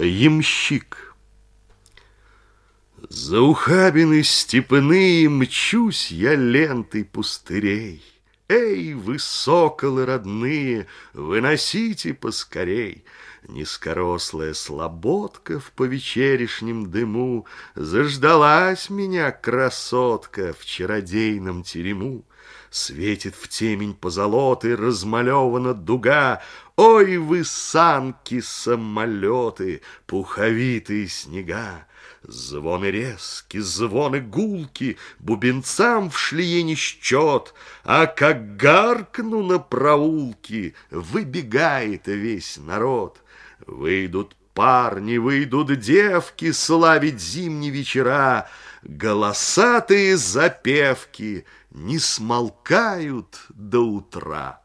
Ямщик За ухабины степные Мчусь я лентой пустырей. Эй, вы, соколы родные, Выносите поскорей! Низкорослая слободка В повечеришнем дыму Заждалась меня красотка В чародейном терему. Светит в темень позолоты Размалевана дуга. Ой, вы, санки-самолеты, Пуховитые снега! Звоны резки, звоны гулки, Бубенцам в шлие не счет, А как гаркну на проулки, Выбегает весь народ. Выйдут парни, выйдут девки Славить зимние вечера, Голосатые запевки Не смолкают до утра.